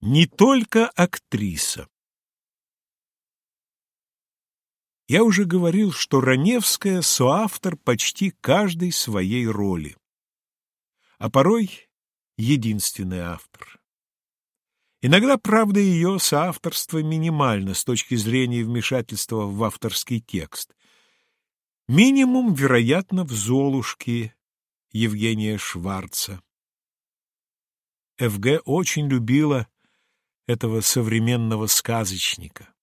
Не только актриса. Я уже говорил, что Раневская — соавтор почти каждой своей роли, а порой единственный автор. Иногда, правда, ее соавторство минимально с точки зрения вмешательства в авторский текст. Минимум, вероятно, в «Золушке» Евгения Шварца. Ф.Г. очень любила этого современного сказочника,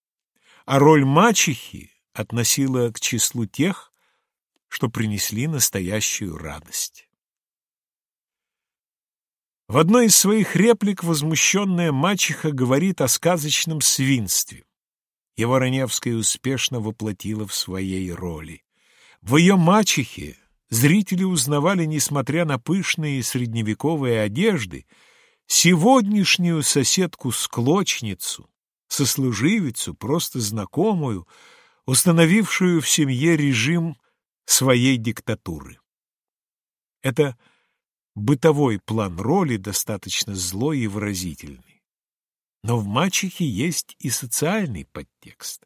а роль мачехи относила к числу тех, что принесли настоящую радость. В одной из своих реплик возмущенная мачеха говорит о сказочном свинстве. Его Раневская успешно воплотила в своей роли. В ее мачехе зрители узнавали, несмотря на пышные средневековые одежды, сегодняшнюю соседку-склочницу, сослуживицу, просто знакомую, установившую в семье режим своей диктатуры. Это бытовой план роли достаточно злой и выразительный. Но в «Мачехе» есть и социальный подтекст.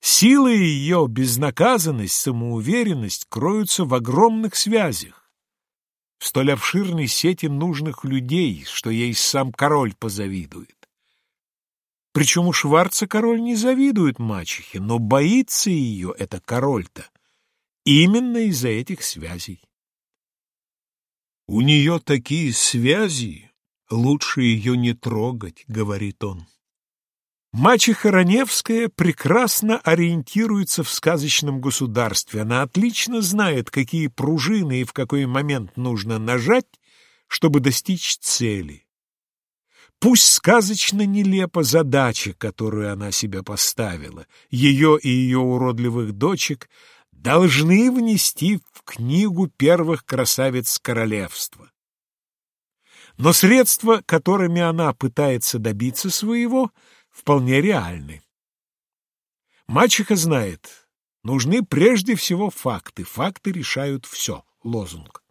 Сила ее, безнаказанность, самоуверенность кроются в огромных связях, в столь обширной сети нужных людей, что ей сам король позавидует. Причем у Шварца король не завидует мачехе, но боится ее, это король-то, именно из-за этих связей. «У нее такие связи, лучше ее не трогать», — говорит он. Мачеха Раневская прекрасно ориентируется в сказочном государстве. Она отлично знает, какие пружины и в какой момент нужно нажать, чтобы достичь цели. Пусть сказочно нелепа задача, которую она себе поставила, ее и ее уродливых дочек должны внести в книгу первых красавиц королевства. Но средства, которыми она пытается добиться своего – вполне реальны. Мачеха знает, нужны прежде всего факты. Факты решают все. Лозунг.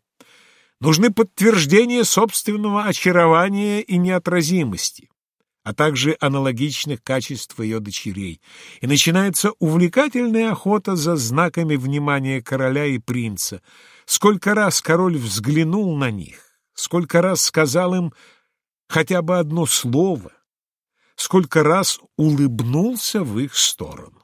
Нужны подтверждения собственного очарования и неотразимости, а также аналогичных качеств ее дочерей. И начинается увлекательная охота за знаками внимания короля и принца. Сколько раз король взглянул на них, сколько раз сказал им хотя бы одно слово, сколько раз улыбнулся в их сторону.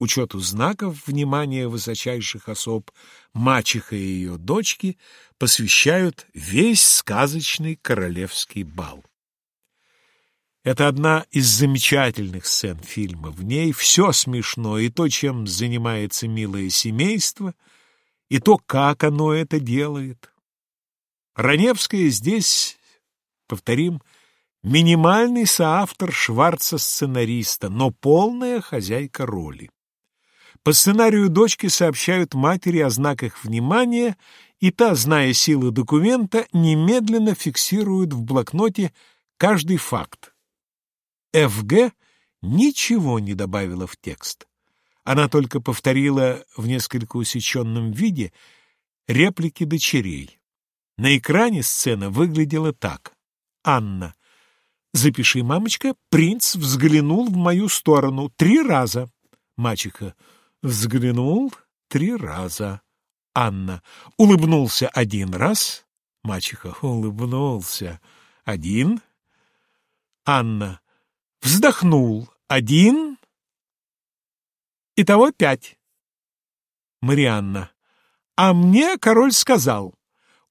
Учету знаков внимания высочайших особ мачеха и ее дочки посвящают весь сказочный королевский бал. Это одна из замечательных сцен фильма. В ней все смешно, и то, чем занимается милое семейство, и то, как оно это делает. Раневская здесь, повторим, Минимальный соавтор Шварца-сценариста, но полная хозяйка роли. По сценарию дочки сообщают матери о знаках внимания, и та, зная силы документа, немедленно фиксирует в блокноте каждый факт. ФГ ничего не добавила в текст. Она только повторила в несколько усеченном виде реплики дочерей. На экране сцена выглядела так. Анна. Запиши, мамочка, принц взглянул в мою сторону три раза. Мачеха. Взглянул три раза. Анна. Улыбнулся один раз. Мачеха. Улыбнулся. Один. Анна. Вздохнул. Один. Итого пять. Марианна. А мне король сказал.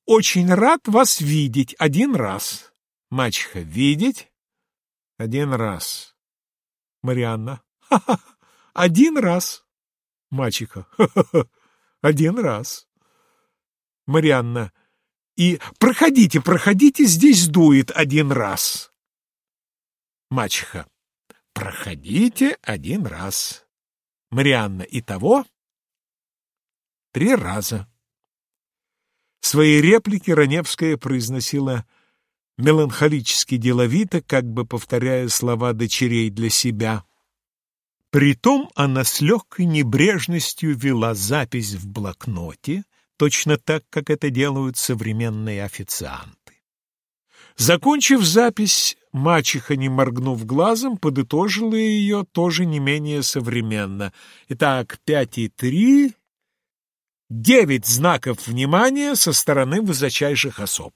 Очень рад вас видеть один раз. Мачеха. Видеть? Один раз. Марианна. Ха-ха. Один раз. Мачеха. Ха-ха. Один раз. Марианна. И проходите, проходите, здесь дует один раз. Мачеха. Проходите один раз. Марианна. И того три раза. Свои реплики Раневская произносила меланхолически деловито, как бы повторяя слова дочерей для себя. Притом она с легкой небрежностью вела запись в блокноте, точно так, как это делают современные официанты. Закончив запись, мачеха, не моргнув глазом, подытожила ее тоже не менее современно. Итак, пять и три, девять знаков внимания со стороны высочайших особ.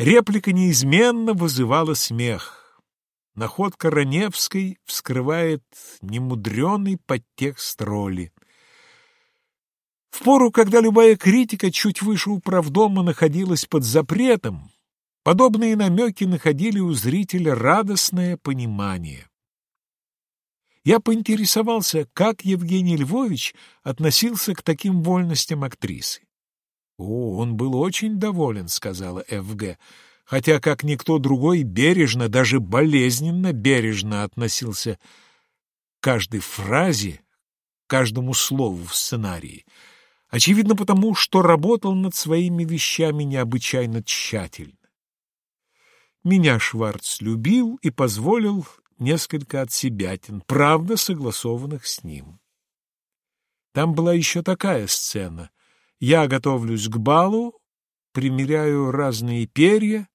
Реплика неизменно вызывала смех. Находка Раневской вскрывает немудреный подтекст роли. В пору, когда любая критика чуть выше управдома находилась под запретом, подобные намеки находили у зрителя радостное понимание. Я поинтересовался, как Евгений Львович относился к таким вольностям актрисы. «О, он был очень доволен», — сказала Ф.Г., хотя, как никто другой, бережно, даже болезненно бережно относился к каждой фразе, каждому слову в сценарии. Очевидно потому, что работал над своими вещами необычайно тщательно. Меня Шварц любил и позволил несколько отсебятин, правда, согласованных с ним. Там была еще такая сцена. Я готовлюсь к балу, примеряю разные перья.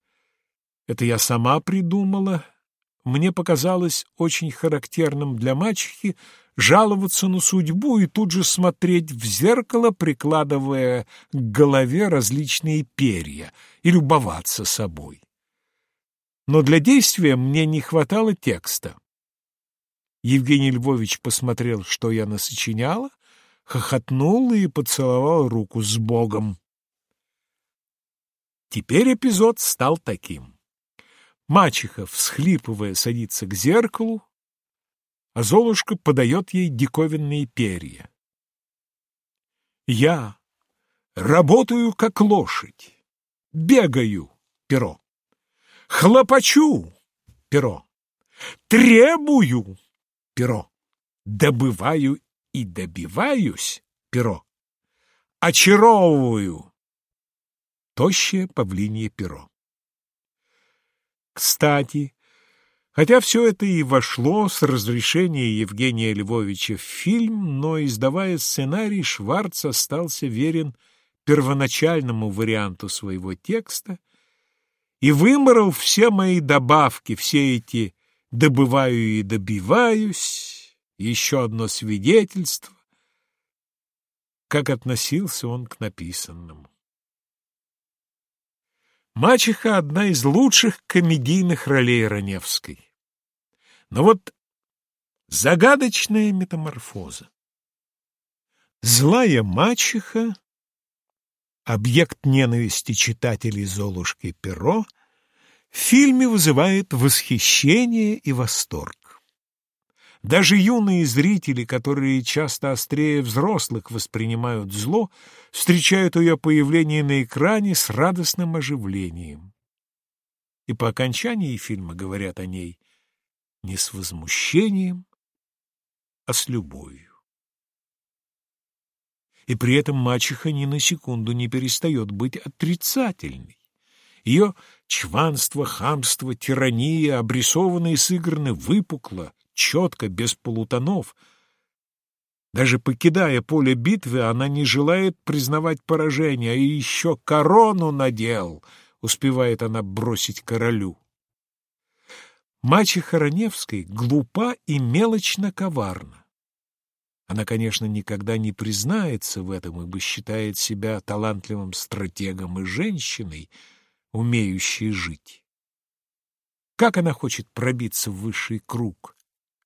Это я сама придумала. Мне показалось очень характерным для мачехи жаловаться на судьбу и тут же смотреть в зеркало, прикладывая к голове различные перья, и любоваться собой. Но для действия мне не хватало текста. Евгений Львович посмотрел, что я насочиняла, хохотнул и поцеловал руку с Богом. Теперь эпизод стал таким. Мачеха, всхлипывая, садится к зеркалу, а Золушка подает ей диковинные перья. Я работаю, как лошадь, бегаю, перо, хлопочу, перо, требую, перо, добываю и добиваюсь, перо, очаровываю, тощее павлинье перо. Кстати, Хотя все это и вошло с разрешения Евгения Львовича в фильм, но, издавая сценарий, Шварц остался верен первоначальному варианту своего текста и выморал все мои добавки, все эти «добываю и добиваюсь», еще одно свидетельство, как относился он к написанному. Мачеха — одна из лучших комедийных ролей Раневской. Но вот загадочная метаморфоза. Злая мачеха, объект ненависти читателей Золушки Перо, в фильме вызывает восхищение и восторг. Даже юные зрители, которые часто острее взрослых воспринимают зло, встречают ее появление на экране с радостным оживлением. И по окончании фильма говорят о ней не с возмущением, а с любовью. И при этом мачеха ни на секунду не перестает быть отрицательной. Ее чванство, хамство, тирания обрисованы и сыграны выпукло, четко, без полутонов. Даже покидая поле битвы, она не желает признавать поражение, а еще корону надел, успевает она бросить королю. Мачеха Раневской глупа и мелочно коварна. Она, конечно, никогда не признается в этом, ибо считает себя талантливым стратегом и женщиной, умеющей жить. Как она хочет пробиться в высший круг?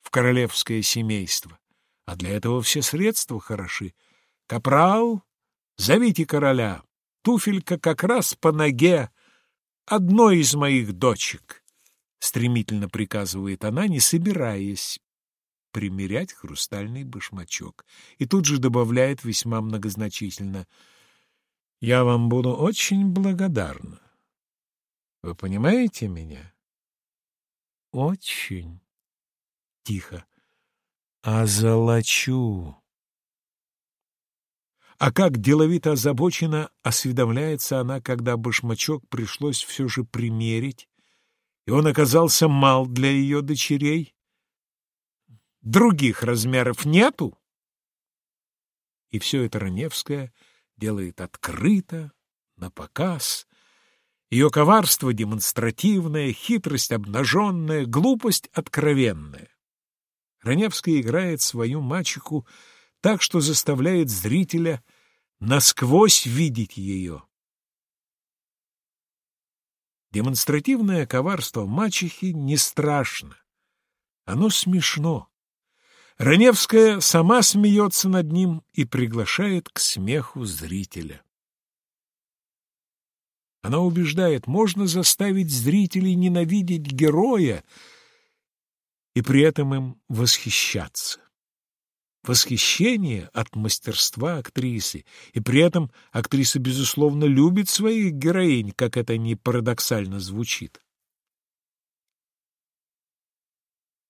Королевское семейство. А для этого все средства хороши. Капрал, зовите короля. Туфелька как раз по ноге одной из моих дочек. Стремительно приказывает она, не собираясь примерять хрустальный башмачок. И тут же добавляет весьма многозначительно. «Я вам буду очень благодарна. Вы понимаете меня?» «Очень» тихо. «Озолочу!» А как деловито озабоченно осведомляется она, когда башмачок пришлось все же примерить, и он оказался мал для ее дочерей? Других размеров нету? И все это Раневская делает открыто, на показ, Ее коварство демонстративное, хитрость обнаженная, глупость откровенная. Раневская играет свою мачеху так, что заставляет зрителя насквозь видеть ее. Демонстративное коварство мачехи не страшно. Оно смешно. Раневская сама смеется над ним и приглашает к смеху зрителя. Она убеждает, можно заставить зрителей ненавидеть героя и при этом им восхищаться. Восхищение от мастерства актрисы, и при этом актриса, безусловно, любит своих героинь, как это ни парадоксально звучит.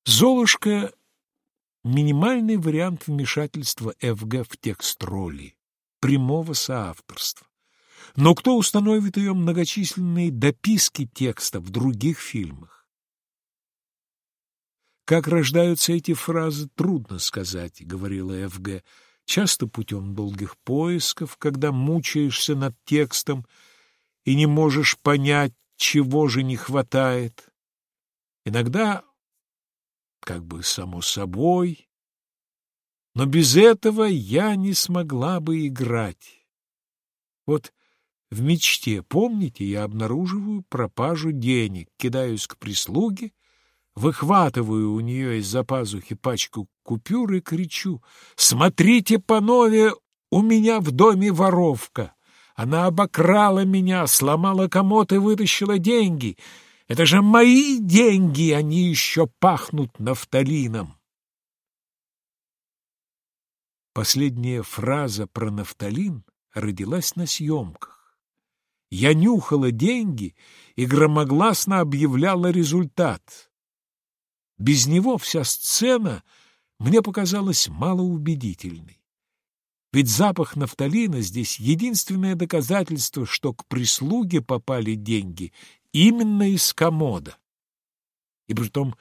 «Золушка» — минимальный вариант вмешательства ФГ в текст роли, прямого соавторства. Но кто установит ее многочисленные дописки текста в других фильмах? Как рождаются эти фразы, трудно сказать, — говорила Ф.Г. Часто путем долгих поисков, когда мучаешься над текстом и не можешь понять, чего же не хватает. Иногда как бы само собой, но без этого я не смогла бы играть. Вот в мечте, помните, я обнаруживаю пропажу денег, кидаюсь к прислуге, выхватываю у нее из-за пазухи пачку купюр и кричу «Смотрите, панове, у меня в доме воровка! Она обокрала меня, сломала комод и вытащила деньги! Это же мои деньги, они еще пахнут нафталином!» Последняя фраза про нафталин родилась на съемках. Я нюхала деньги и громогласно объявляла результат. Без него вся сцена мне показалась малоубедительной. Ведь запах нафталина здесь единственное доказательство, что к прислуге попали деньги именно из комода. И притом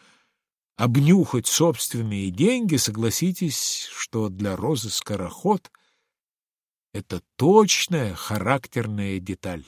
обнюхать собственные деньги, согласитесь, что для Розы Скороход — это точная характерная деталь.